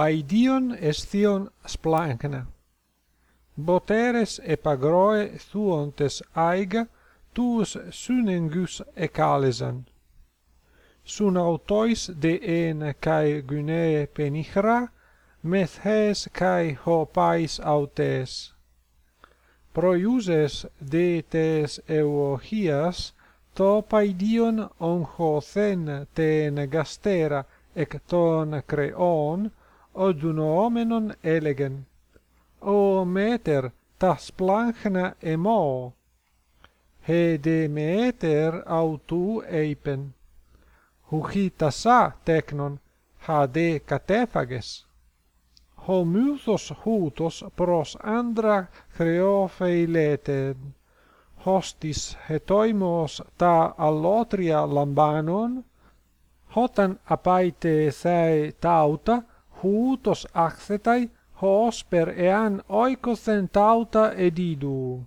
Paidion estion splankna. Boteres epagroe thuontes aiga, tuus synengus ecalesan. Sun autois de en kai gynae penihra, methes kai hopais autes. Proiuses de tes euohias, to paidion onchothen ten gastera ec ton creon, odunomenon elegen. O meter, ta splangena emo, he de meter autu eipen. Hugi tasa technon, ha de katephages. Homuthos houtos pros andra creopheileten. Hostis hetoimos ta allotria lambanon, hotan apaite thae tauta, huutos axetai hos per ean oikos en tauta edidu.